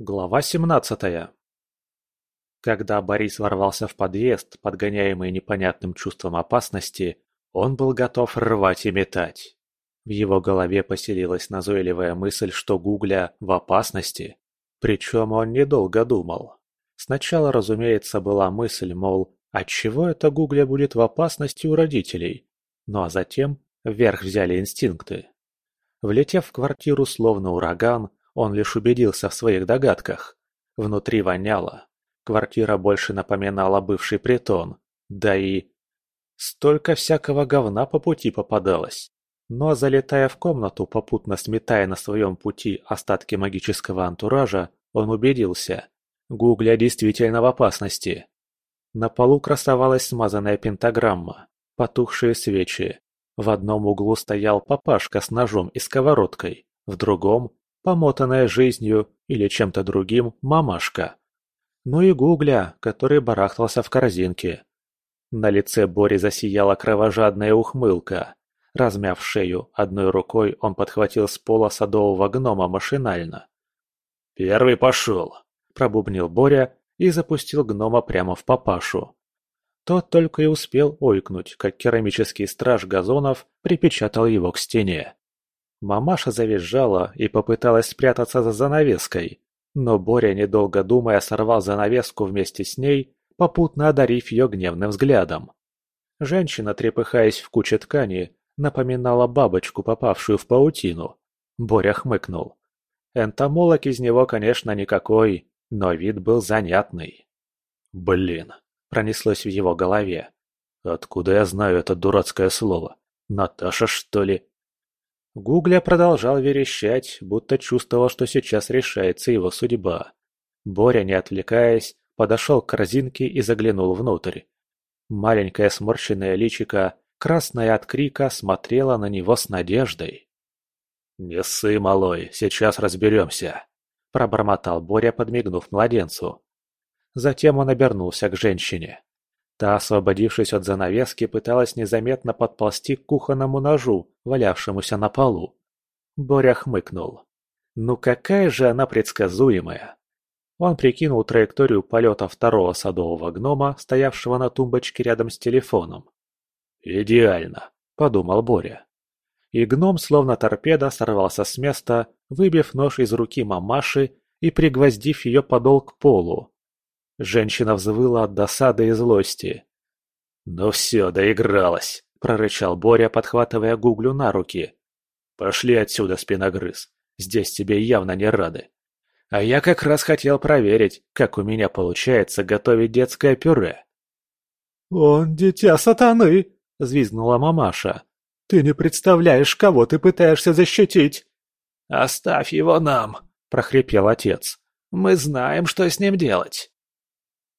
Глава семнадцатая Когда Борис ворвался в подъезд, подгоняемый непонятным чувством опасности, он был готов рвать и метать. В его голове поселилась назойливая мысль, что Гугля в опасности. Причем он недолго думал. Сначала, разумеется, была мысль, мол, отчего это Гугля будет в опасности у родителей? Ну а затем вверх взяли инстинкты. Влетев в квартиру словно ураган, он лишь убедился в своих догадках. Внутри воняло. Квартира больше напоминала бывший притон. Да и... Столько всякого говна по пути попадалось. Но залетая в комнату, попутно сметая на своем пути остатки магического антуража, он убедился. Гугля действительно в опасности. На полу красовалась смазанная пентаграмма, потухшие свечи. В одном углу стоял папашка с ножом и сковородкой, в другом помотанная жизнью или чем-то другим мамашка. Ну и Гугля, который барахтался в корзинке. На лице Бори засияла кровожадная ухмылка. Размяв шею, одной рукой он подхватил с пола садового гнома машинально. «Первый пошел!» – пробубнил Боря и запустил гнома прямо в папашу. Тот только и успел ойкнуть, как керамический страж газонов припечатал его к стене. Мамаша завизжала и попыталась спрятаться за занавеской, но Боря, недолго думая, сорвал занавеску вместе с ней, попутно одарив ее гневным взглядом. Женщина, трепыхаясь в куче ткани, напоминала бабочку, попавшую в паутину. Боря хмыкнул. Энтомолог из него, конечно, никакой, но вид был занятный. «Блин!» – пронеслось в его голове. «Откуда я знаю это дурацкое слово? Наташа, что ли?» Гугля продолжал верещать, будто чувствовал, что сейчас решается его судьба. Боря, не отвлекаясь, подошел к корзинке и заглянул внутрь. Маленькое сморщенное личико, красное от крика, смотрело на него с надеждой. «Не ссы, малой, сейчас разберемся», – пробормотал Боря, подмигнув младенцу. Затем он обернулся к женщине. Та, освободившись от занавески, пыталась незаметно подползти к кухонному ножу, валявшемуся на полу. Боря хмыкнул. Ну какая же она предсказуемая. Он прикинул траекторию полета второго садового гнома, стоявшего на тумбочке рядом с телефоном. «Идеально», — подумал Боря. И гном, словно торпеда, сорвался с места, выбив нож из руки мамаши и пригвоздив ее подол к полу. Женщина взвыла от досады и злости. «Ну все, доигралась!» – прорычал Боря, подхватывая Гуглю на руки. «Пошли отсюда, спиногрыз. Здесь тебе явно не рады. А я как раз хотел проверить, как у меня получается готовить детское пюре». «Он дитя сатаны!» – взвизгнула мамаша. «Ты не представляешь, кого ты пытаешься защитить!» «Оставь его нам!» – прохрипел отец. «Мы знаем, что с ним делать!»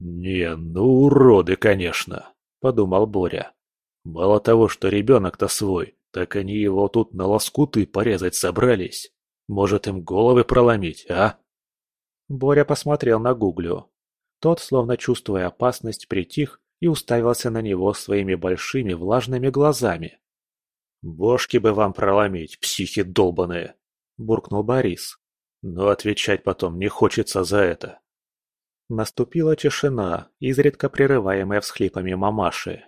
«Не, ну уроды, конечно», — подумал Боря. «Мало того, что ребенок-то свой, так они его тут на лоскуты порезать собрались. Может, им головы проломить, а?» Боря посмотрел на Гуглю. Тот, словно чувствуя опасность, притих и уставился на него своими большими влажными глазами. «Бошки бы вам проломить, психи долбаные!» – буркнул Борис. «Но отвечать потом не хочется за это». Наступила тишина, изредка прерываемая всхлипами мамаши.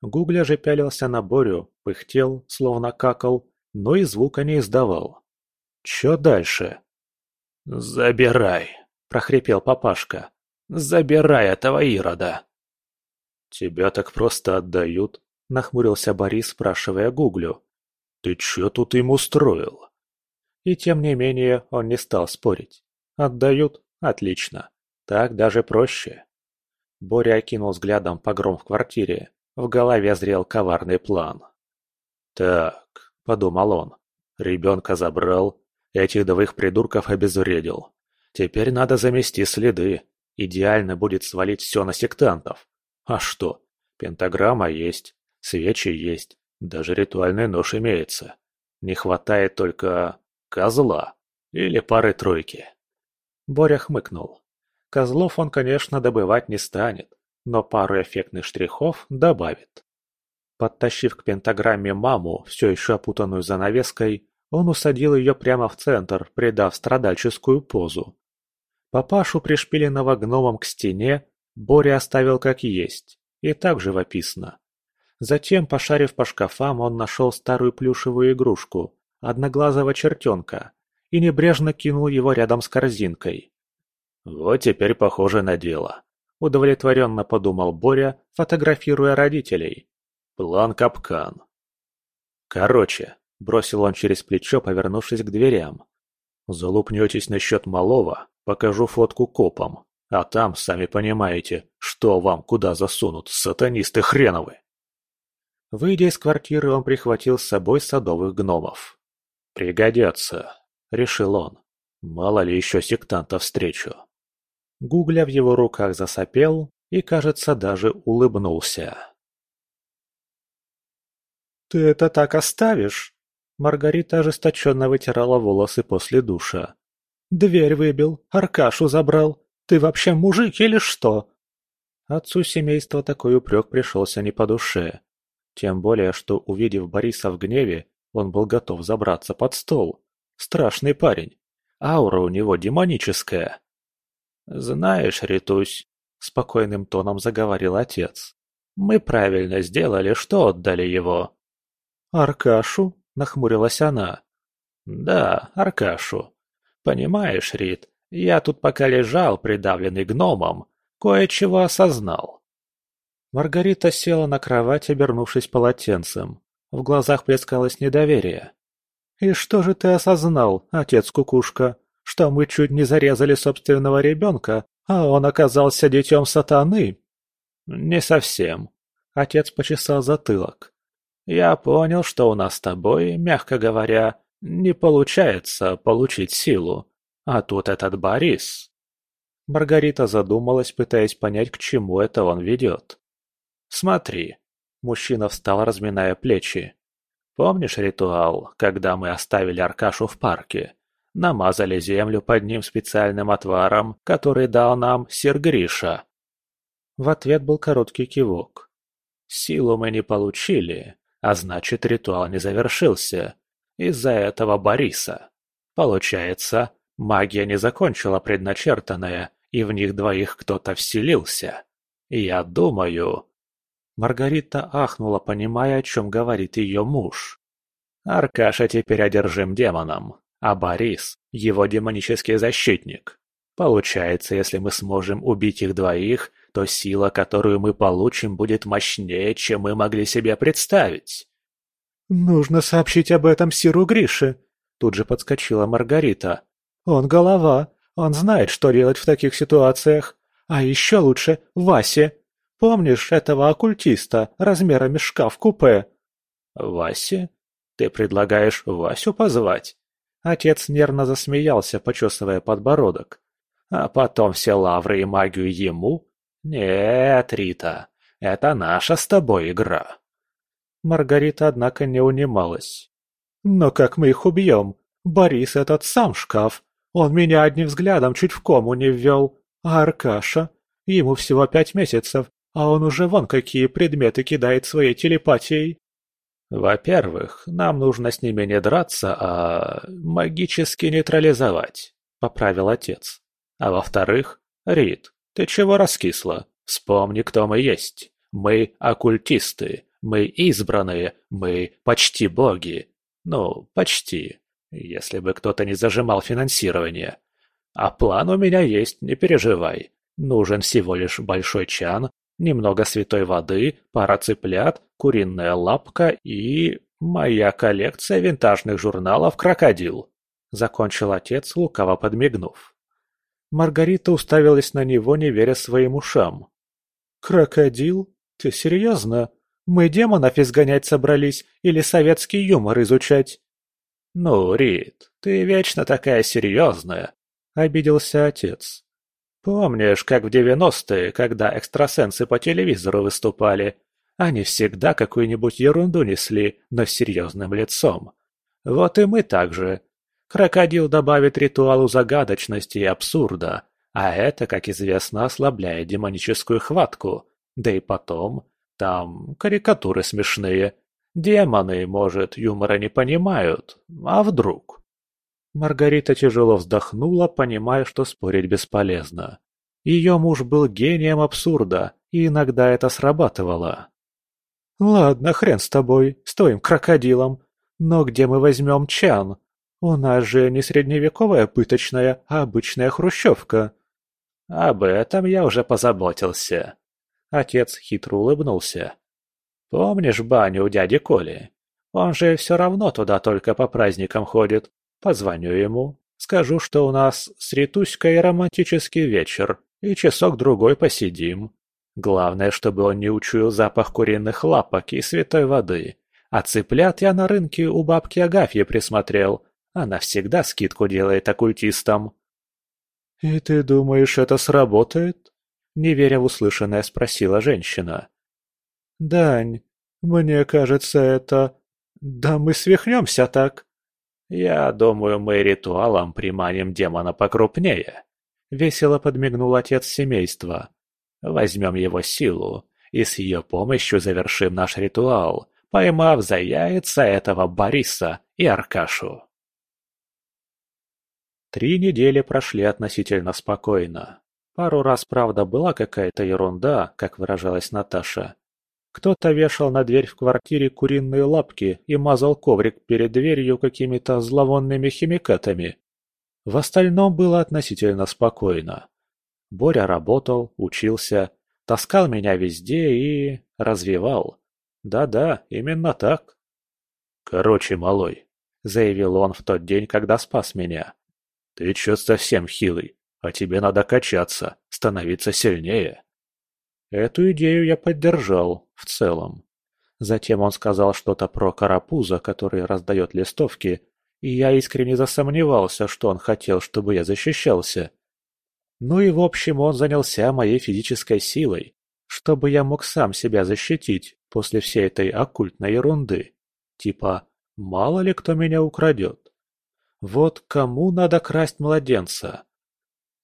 Гугля же пялился на Борю, пыхтел, словно какал, но и звука не издавал. «Чё дальше?» «Забирай!» – прохрипел папашка. «Забирай этого Ирода!» «Тебя так просто отдают?» – нахмурился Борис, спрашивая Гуглю. «Ты чё тут им устроил?» И тем не менее он не стал спорить. «Отдают? Отлично. Так даже проще. Боря окинул взглядом погром в квартире. В голове зрел коварный план. «Так», — подумал он, — «ребенка забрал, этих двоих придурков обезвредил. Теперь надо замести следы. Идеально будет свалить все на сектантов. А что? Пентаграмма есть, свечи есть, даже ритуальный нож имеется. Не хватает только... козла. Или пары-тройки». Боря хмыкнул. Козлов он, конечно, добывать не станет, но пару эффектных штрихов добавит. Подтащив к пентаграмме маму, все еще опутанную занавеской, он усадил ее прямо в центр, придав страдальческую позу. Папашу, пришпиленного гномом к стене, Боря оставил как есть, и так живописно. Затем, пошарив по шкафам, он нашел старую плюшевую игрушку, одноглазого чертенка, и небрежно кинул его рядом с корзинкой. «Вот теперь похоже на дело», – удовлетворенно подумал Боря, фотографируя родителей. «План капкан». «Короче», – бросил он через плечо, повернувшись к дверям. «Залупнетесь насчет малого, покажу фотку копам, а там, сами понимаете, что вам куда засунут, сатанисты хреновы». Выйдя из квартиры, он прихватил с собой садовых гномов. «Пригодятся», — решил он. «Мало ли еще сектантов встречу». Гугля в его руках засопел и, кажется, даже улыбнулся. «Ты это так оставишь?» Маргарита ожесточенно вытирала волосы после душа. «Дверь выбил, Аркашу забрал. Ты вообще мужик или что?» Отцу семейства такой упрек пришелся не по душе. Тем более, что, увидев Бориса в гневе, он был готов забраться под стол. Страшный парень. Аура у него демоническая. «Знаешь, Ритусь», — спокойным тоном заговорил отец, — «мы правильно сделали, что отдали его». «Аркашу?» — нахмурилась она. «Да, Аркашу. Понимаешь, Рит, я тут пока лежал, придавленный гномом, кое-чего осознал. Маргарита села на кровать, обернувшись полотенцем. В глазах плескалось недоверие. «И что же ты осознал, отец-кукушка? Что мы чуть не зарезали собственного ребенка, а он оказался детем сатаны?» «Не совсем». Отец почесал затылок. «Я понял, что у нас с тобой, мягко говоря, не получается получить силу. А тут этот Борис». Маргарита задумалась, пытаясь понять, к чему это он ведет. «Смотри». Мужчина встал, разминая плечи. «Помнишь ритуал, когда мы оставили Аркашу в парке? Намазали землю под ним специальным отваром, который дал нам сир Гриша». В ответ был короткий кивок. «Силу мы не получили, а значит, ритуал не завершился. Из-за этого Бориса. Получается, магия не закончила предначертанное, и в них двоих кто-то вселился. Я думаю, Маргарита ахнула, понимая, о чем говорит ее муж. Аркаша теперь одержим демоном, а Борис – его демонический защитник. Получается, если мы сможем убить их двоих, то сила, которую мы получим, будет мощнее, чем мы могли себе представить. «Нужно сообщить об этом Сиру Грише», – тут же подскочила Маргарита. «Он голова, он знает, что делать в таких ситуациях. А еще лучше Васе. Помнишь этого оккультиста размерами шкаф-купе?» «Васе? Ты предлагаешь Васю позвать?» Отец нервно засмеялся, почесывая подбородок. «А потом все лавры и магию ему? Нет, Рита, это наша с тобой игра». Маргарита, однако, не унималась. «Но как мы их убьем? Борис этот сам шкаф. Он меня одним взглядом чуть в кому не ввел. А Аркаша? Ему всего пять месяцев, а он уже вон какие предметы кидает своей телепатией. Во-первых, нам нужно с ними не драться, а магически нейтрализовать, поправил отец. А во-вторых, Рид, ты чего раскисла? Вспомни, кто мы есть. Мы оккультисты, мы избранные, мы почти боги. Ну, почти. Если бы кто-то не зажимал финансирование. А план у меня есть, не переживай. Нужен всего лишь большой чан, немного святой воды, пара цыплят, куриная лапка и... моя коллекция винтажных журналов «Крокодил», — закончил отец, лукаво подмигнув. Маргарита уставилась на него, не веря своим ушам. «Крокодил? Ты серьезно? Мы демонов изгонять собрались или советский юмор изучать?» «Ну, Рит, ты вечно такая серьезная», — обиделся отец. Помнишь, как в девяностые, когда экстрасенсы по телевизору выступали? Они всегда какую-нибудь ерунду несли, но с серьезным лицом. Вот и мы так же. Крокодил добавит ритуалу загадочности и абсурда, а это, как известно, ослабляет демоническую хватку. Да и потом, там карикатуры смешные. Демоны, может, юмора не понимают, а вдруг? Маргарита тяжело вздохнула, понимая, что спорить бесполезно. Ее муж был гением абсурда, и иногда это срабатывало. «Ладно, хрен с тобой, с твоим крокодилом. Но где мы возьмем чан? У нас же не средневековая пыточная, а обычная хрущевка». «Об этом я уже позаботился». Отец хитро улыбнулся. «Помнишь баню у дяди Коли? Он же все равно туда только по праздникам ходит. Позвоню ему, скажу, что у нас с Ритуськой романтический вечер, и часок-другой посидим. Главное, чтобы он не учуял запах куриных лапок и святой воды. А цыплят я на рынке у бабки Агафьи присмотрел. Она всегда скидку делает оккультистам. «И ты думаешь, это сработает?» Не веря в услышанное, спросила женщина. «Дань, мне кажется, это... Да мы свихнемся так!» «Я думаю, мы ритуалом приманим демона покрупнее», — весело подмигнул отец семейства. «Возьмем его силу и с ее помощью завершим наш ритуал, поймав за яйца этого Бориса и Аркашу». Три недели прошли относительно спокойно. Пару раз, правда, была какая-то ерунда, как выражалась Наташа. Кто-то вешал на дверь в квартире куриные лапки и мазал коврик перед дверью какими-то зловонными химикатами. В остальном было относительно спокойно. Боря работал, учился, таскал меня везде и... развивал. Да-да, именно так. «Короче, малой», — заявил он в тот день, когда спас меня. «Ты чё совсем хилый, а тебе надо качаться, становиться сильнее». Эту идею я поддержал, в целом. Затем он сказал что-то про карапуза, который раздает листовки, и я искренне засомневался, что он хотел, чтобы я защищался. Ну и в общем он занялся моей физической силой, чтобы я мог сам себя защитить после всей этой оккультной ерунды. Типа, мало ли кто меня украдет. Вот кому надо красть младенца?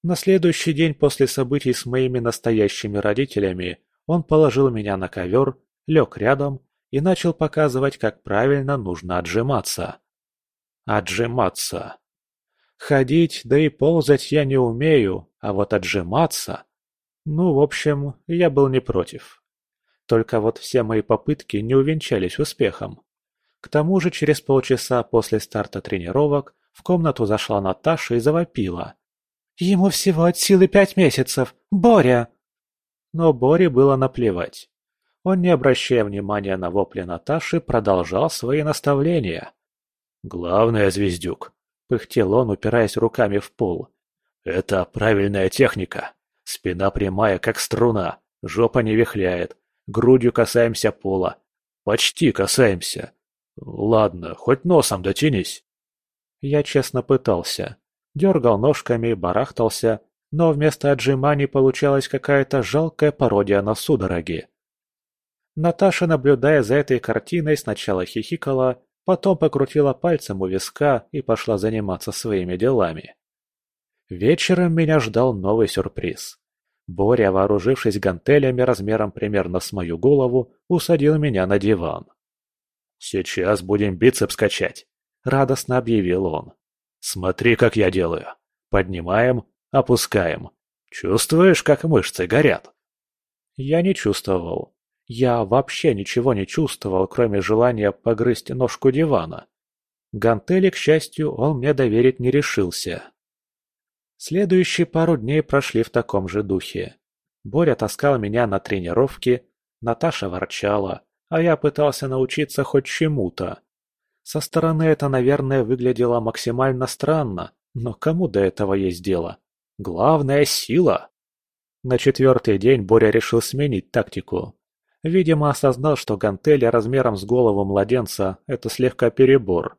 На следующий день после событий с моими настоящими родителями он положил меня на ковер, лег рядом и начал показывать, как правильно нужно отжиматься. Отжиматься. Ходить, да и ползать я не умею, а вот отжиматься... Ну, в общем, я был не против. Только вот все мои попытки не увенчались успехом. К тому же через полчаса после старта тренировок в комнату зашла Наташа и завопила. «Ему всего от силы пять месяцев! Боря!» Но Боре было наплевать. Он, не обращая внимания на вопли Наташи, продолжал свои наставления. «Главное, Звездюк!» — пыхтел он, упираясь руками в пол. «Это правильная техника. Спина прямая, как струна, жопа не вихляет, грудью касаемся пола. Почти касаемся. Ладно, хоть носом дотянись». Я честно пытался. Дергал ножками, барахтался, но вместо отжиманий получалась какая-то жалкая пародия на судороги. Наташа, наблюдая за этой картиной, сначала хихикала, потом покрутила пальцем у виска и пошла заниматься своими делами. Вечером меня ждал новый сюрприз. Боря, вооружившись гантелями размером примерно с мою голову, усадил меня на диван. «Сейчас будем бицепс качать радостно объявил он. «Смотри, как я делаю. Поднимаем, опускаем. Чувствуешь, как мышцы горят?» Я не чувствовал. Я вообще ничего не чувствовал, кроме желания погрызть ножку дивана. Гантели, к счастью, он мне доверить не решился. Следующие пару дней прошли в таком же духе. Боря таскал меня на тренировки, Наташа ворчала, а я пытался научиться хоть чему-то. Со стороны это, наверное, выглядело максимально странно, но кому до этого есть дело? Главное – сила! На четвертый день Боря решил сменить тактику. Видимо, осознал, что гантели размером с голову младенца – это слегка перебор.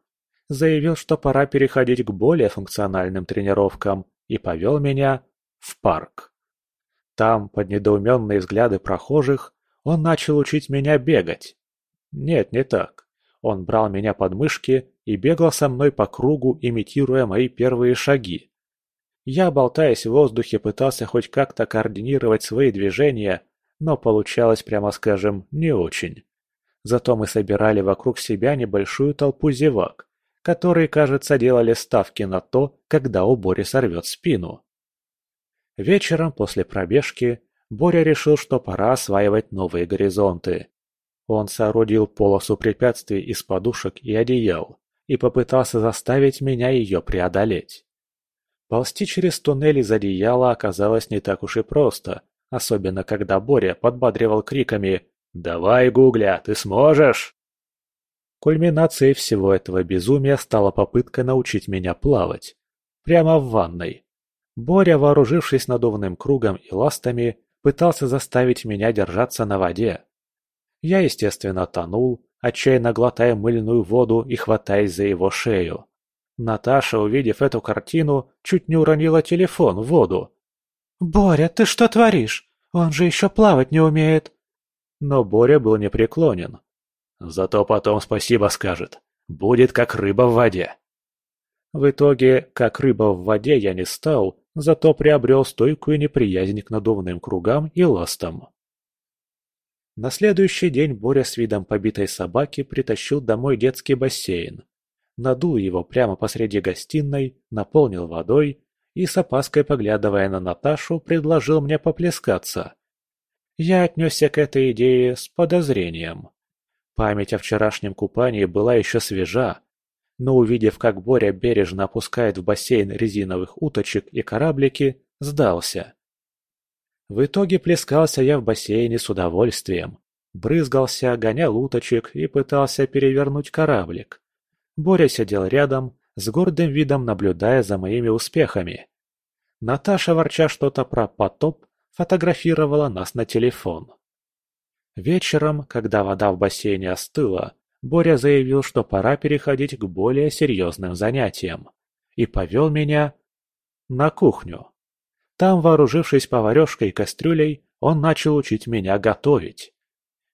Заявил, что пора переходить к более функциональным тренировкам и повел меня в парк. Там, под недоуменные взгляды прохожих, он начал учить меня бегать. Нет, не так. Он брал меня под мышки и бегал со мной по кругу, имитируя мои первые шаги. Я, болтаясь в воздухе, пытался хоть как-то координировать свои движения, но получалось, прямо скажем, не очень. Зато мы собирали вокруг себя небольшую толпу зевак, которые, кажется, делали ставки на то, когда у Бори сорвет спину. Вечером после пробежки Боря решил, что пора осваивать новые горизонты. Он соорудил полосу препятствий из подушек и одеял и попытался заставить меня ее преодолеть. Ползти через туннель из одеяла оказалось не так уж и просто, особенно когда Боря подбадривал криками «Давай, Гугля, ты сможешь!». Кульминацией всего этого безумия стала попытка научить меня плавать. Прямо в ванной. Боря, вооружившись надувным кругом и ластами, пытался заставить меня держаться на воде. Я, естественно, тонул, отчаянно глотая мыльную воду и хватаясь за его шею. Наташа, увидев эту картину, чуть не уронила телефон в воду. «Боря, ты что творишь? Он же еще плавать не умеет!» Но Боря был непреклонен. Зато потом спасибо скажет. Будет как рыба в воде. В итоге, как рыба в воде я не стал, зато приобрел стойкую неприязнь к надувным кругам и ластам. На следующий день Боря с видом побитой собаки притащил домой детский бассейн. Надул его прямо посреди гостиной, наполнил водой и, с опаской поглядывая на Наташу, предложил мне поплескаться. Я отнесся к этой идее с подозрением. Память о вчерашнем купании была еще свежа, но увидев, как Боря бережно опускает в бассейн резиновых уточек и кораблики, сдался. В итоге плескался я в бассейне с удовольствием. Брызгался, гонял уточек и пытался перевернуть кораблик. Боря сидел рядом, с гордым видом наблюдая за моими успехами. Наташа, ворча что-то про потоп, фотографировала нас на телефон. Вечером, когда вода в бассейне остыла, Боря заявил, что пора переходить к более серьезным занятиям. И повел меня на кухню. Там, вооружившись поварешкой и кастрюлей, он начал учить меня готовить.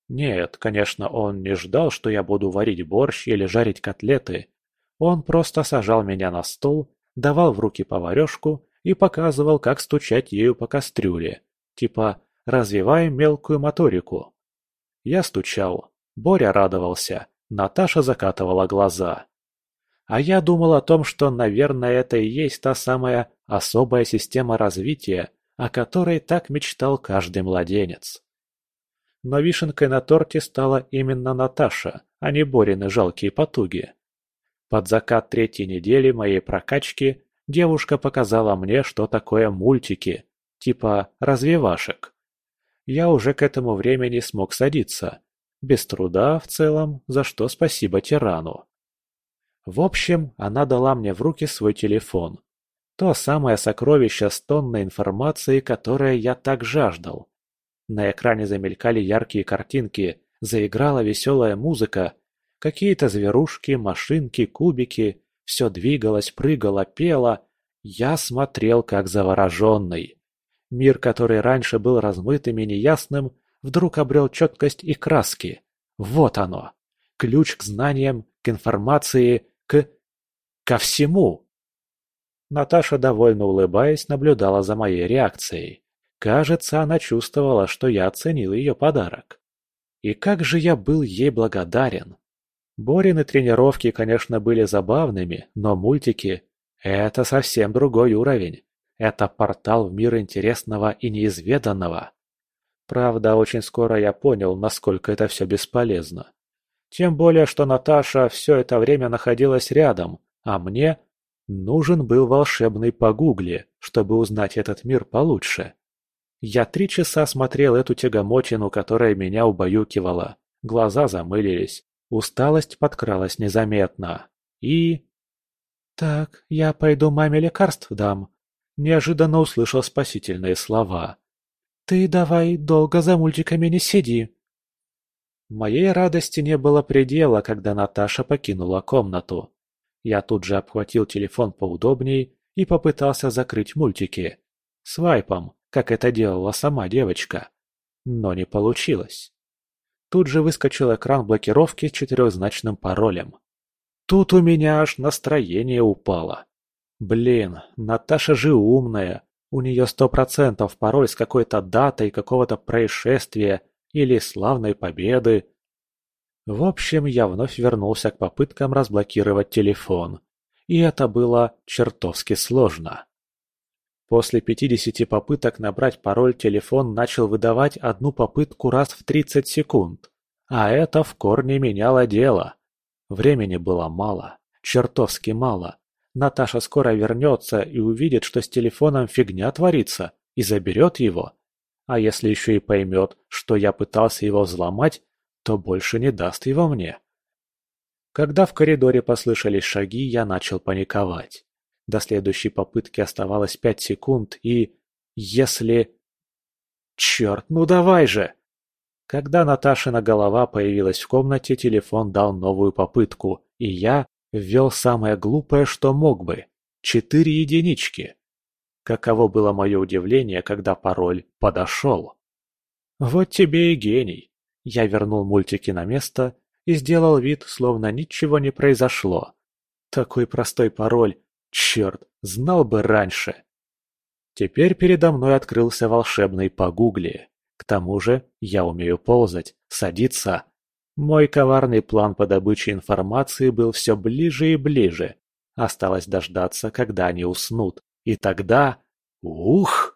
Нет, конечно, он не ждал, что я буду варить борщ или жарить котлеты. Он просто сажал меня на стол, давал в руки поварешку и показывал, как стучать ею по кастрюле. Типа «развиваем мелкую моторику». Я стучал. Боря радовался. Наташа закатывала глаза. А я думал о том, что, наверное, это и есть та самая особая система развития, о которой так мечтал каждый младенец. Но вишенкой на торте стала именно Наташа, а не Борины жалкие потуги. Под закат третьей недели моей прокачки девушка показала мне, что такое мультики, типа развивашек я уже к этому времени смог садиться. Без труда, в целом, за что спасибо тирану. В общем, она дала мне в руки свой телефон. То самое сокровище с тонной информации, которое я так жаждал. На экране замелькали яркие картинки, заиграла веселая музыка. Какие-то зверушки, машинки, кубики. Все двигалось, прыгало, пело. Я смотрел как завороженный. Мир, который раньше был размытым и неясным, вдруг обрел четкость и краски. Вот оно. Ключ к знаниям, к информации, к... ко всему. Наташа, довольно улыбаясь, наблюдала за моей реакцией. Кажется, она чувствовала, что я оценил ее подарок. И как же я был ей благодарен. Борины тренировки, конечно, были забавными, но мультики – это совсем другой уровень. Это портал в мир интересного и неизведанного. Правда, очень скоро я понял, насколько это все бесполезно. Тем более, что Наташа все это время находилась рядом, а мне нужен был волшебный погугли, чтобы узнать этот мир получше. Я три часа смотрел эту тягомотину, которая меня убаюкивала. Глаза замылились, усталость подкралась незаметно. И... «Так, я пойду маме лекарств дам», неожиданно услышал спасительные слова. «Ты давай долго за мультиками не сиди!» Моей радости не было предела, когда Наташа покинула комнату. Я тут же обхватил телефон поудобней и попытался закрыть мультики. Свайпом, как это делала сама девочка. Но не получилось. Тут же выскочил экран блокировки с четырехзначным паролем. Тут у меня аж настроение упало. Блин, Наташа же умная. У нее сто процентов пароль с какой-то датой какого-то происшествия или славной победы. В общем, я вновь вернулся к попыткам разблокировать телефон. И это было чертовски сложно. После 50 попыток набрать пароль телефон начал выдавать одну попытку раз в 30 секунд. А это в корне меняло дело. Времени было мало, чертовски мало. Наташа скоро вернется и увидит, что с телефоном фигня творится, и заберет его. А если еще и поймет, что я пытался его взломать, то больше не даст его мне. Когда в коридоре послышались шаги, я начал паниковать. До следующей попытки оставалось пять секунд, и... Если... Черт, ну давай же! Когда Наташина голова появилась в комнате, телефон дал новую попытку, и я ввел самое глупое, что мог бы. Четыре единички. Каково было мое удивление, когда пароль подошел. Вот тебе и гений. Я вернул мультики на место и сделал вид, словно ничего не произошло. Такой простой пароль, черт, знал бы раньше. Теперь передо мной открылся волшебный погугли. К тому же я умею ползать, садиться. Мой коварный план по добыче информации был все ближе и ближе. Осталось дождаться, когда они уснут. И тогда... Ух!